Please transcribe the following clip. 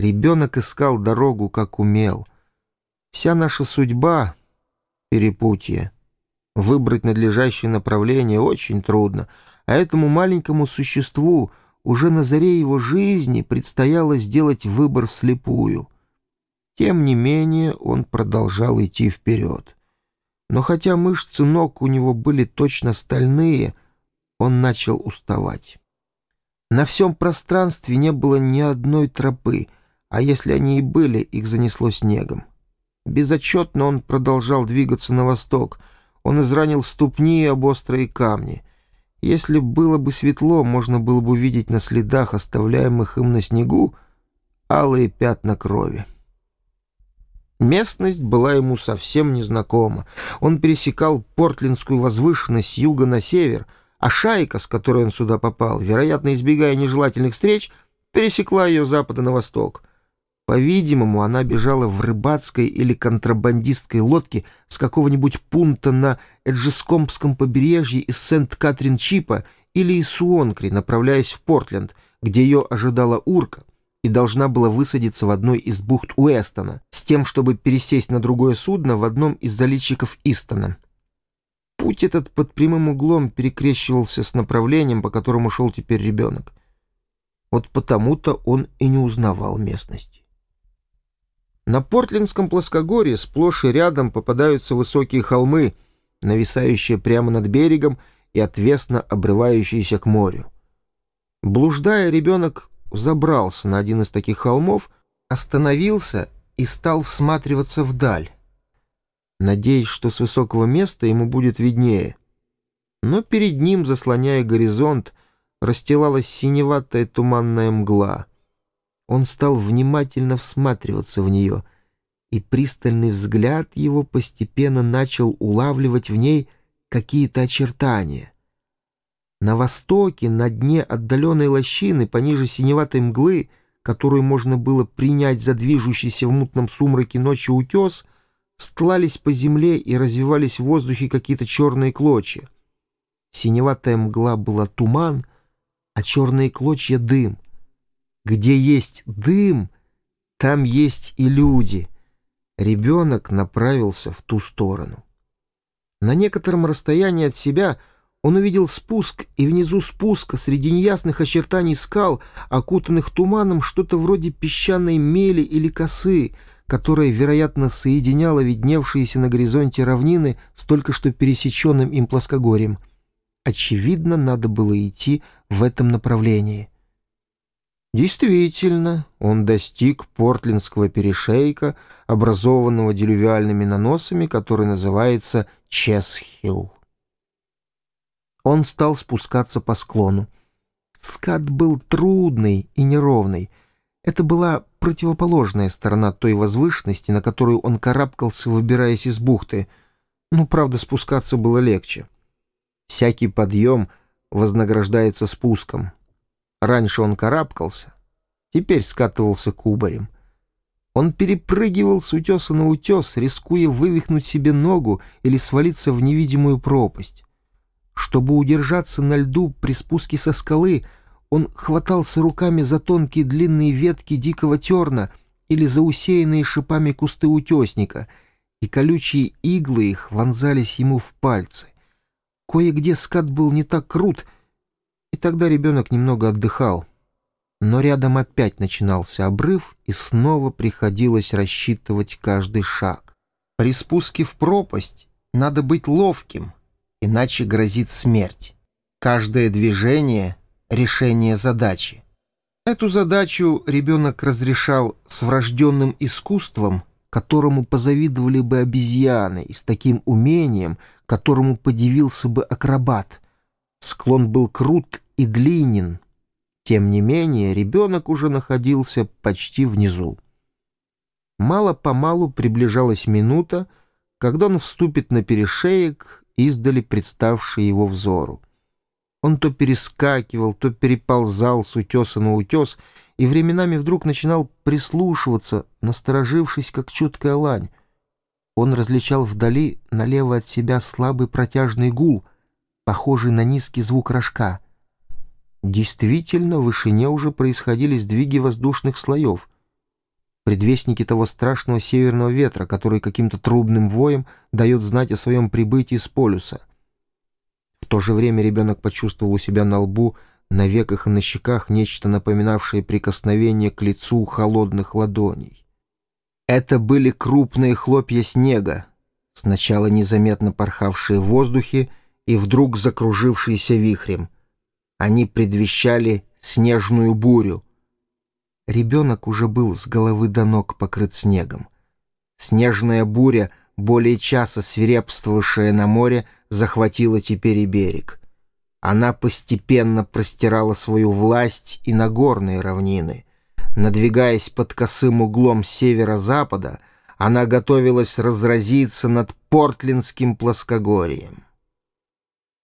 Ребенок искал дорогу, как умел. Вся наша судьба — перепутье. Выбрать надлежащее направление очень трудно, а этому маленькому существу уже на заре его жизни предстояло сделать выбор вслепую. Тем не менее он продолжал идти вперед. Но хотя мышцы ног у него были точно стальные, он начал уставать. На всем пространстве не было ни одной тропы, а если они и были, их занесло снегом. Безотчетно он продолжал двигаться на восток. Он изранил ступни об острые камни. Если было бы светло, можно было бы увидеть на следах, оставляемых им на снегу, алые пятна крови. Местность была ему совсем незнакома. Он пересекал Портлинскую возвышенность с юга на север, а шайка, с которой он сюда попал, вероятно, избегая нежелательных встреч, пересекла ее запада на восток. По-видимому, она бежала в рыбацкой или контрабандистской лодке с какого-нибудь пункта на Эджескомпском побережье из Сент-Катрин-Чипа или из Суонкри, направляясь в Портленд, где ее ожидала урка и должна была высадиться в одной из бухт Уэстона с тем, чтобы пересесть на другое судно в одном из заличиков Истона. Путь этот под прямым углом перекрещивался с направлением, по которому шел теперь ребенок. Вот потому-то он и не узнавал местности. На Портлендском плоскогорье сплошь и рядом попадаются высокие холмы, нависающие прямо над берегом и отвесно обрывающиеся к морю. Блуждая, ребенок забрался на один из таких холмов, остановился и стал всматриваться вдаль, надеясь, что с высокого места ему будет виднее. Но перед ним, заслоняя горизонт, расстилалась синеватая туманная мгла — он стал внимательно всматриваться в нее, и пристальный взгляд его постепенно начал улавливать в ней какие-то очертания. На востоке, на дне отдаленной лощины, пониже синеватой мглы, которую можно было принять за движущийся в мутном сумраке ночи утес, стлались по земле и развивались в воздухе какие-то черные клочья. Синеватая мгла была туман, а черные клочья — дым — где есть дым, там есть и люди. Ребенок направился в ту сторону. На некотором расстоянии от себя он увидел спуск, и внизу спуска, среди неясных очертаний скал, окутанных туманом, что-то вроде песчаной мели или косы, которая, вероятно, соединяла видневшиеся на горизонте равнины с только что пересеченным им плоскогорьем. Очевидно, надо было идти в этом направлении. Действительно, он достиг портлинского перешейка, образованного делювиальными наносами, который называется Чесхилл. Он стал спускаться по склону. Скат был трудный и неровный. Это была противоположная сторона той возвышенности, на которую он карабкался, выбираясь из бухты. Ну, правда, спускаться было легче. Всякий подъем вознаграждается спуском. Раньше он карабкался, теперь скатывался кубарем. Он перепрыгивал с утеса на утес, рискуя вывихнуть себе ногу или свалиться в невидимую пропасть. Чтобы удержаться на льду при спуске со скалы, он хватался руками за тонкие длинные ветки дикого терна или за усеянные шипами кусты утесника, и колючие иглы их вонзались ему в пальцы. Кое-где скат был не так крут — и тогда ребенок немного отдыхал. Но рядом опять начинался обрыв, и снова приходилось рассчитывать каждый шаг. При спуске в пропасть надо быть ловким, иначе грозит смерть. Каждое движение — решение задачи. Эту задачу ребенок разрешал с врожденным искусством, которому позавидовали бы обезьяны, и с таким умением, которому подивился бы акробат — Склон был крут и длинен. Тем не менее, ребенок уже находился почти внизу. Мало-помалу приближалась минута, когда он вступит на перешеек, издали представший его взору. Он то перескакивал, то переползал с утеса на утес, и временами вдруг начинал прислушиваться, насторожившись, как чуткая лань. Он различал вдали, налево от себя, слабый протяжный гул — похожий на низкий звук рожка. Действительно, в вышине уже происходили сдвиги воздушных слоев. предвестники того страшного северного ветра, который каким-то трубным воем дает знать о своем прибытии с полюса. В то же время ребенок почувствовал у себя на лбу, на веках и на щеках нечто напоминавшее прикосновение к лицу холодных ладоней. Это были крупные хлопья снега, сначала незаметно порхавшие в воздухе и вдруг закружившиеся вихрем. Они предвещали снежную бурю. Ребенок уже был с головы до ног покрыт снегом. Снежная буря, более часа свирепствовавшая на море, захватила теперь и берег. Она постепенно простирала свою власть и на горные равнины. Надвигаясь под косым углом северо-запада, она готовилась разразиться над Портлинским плоскогорьем.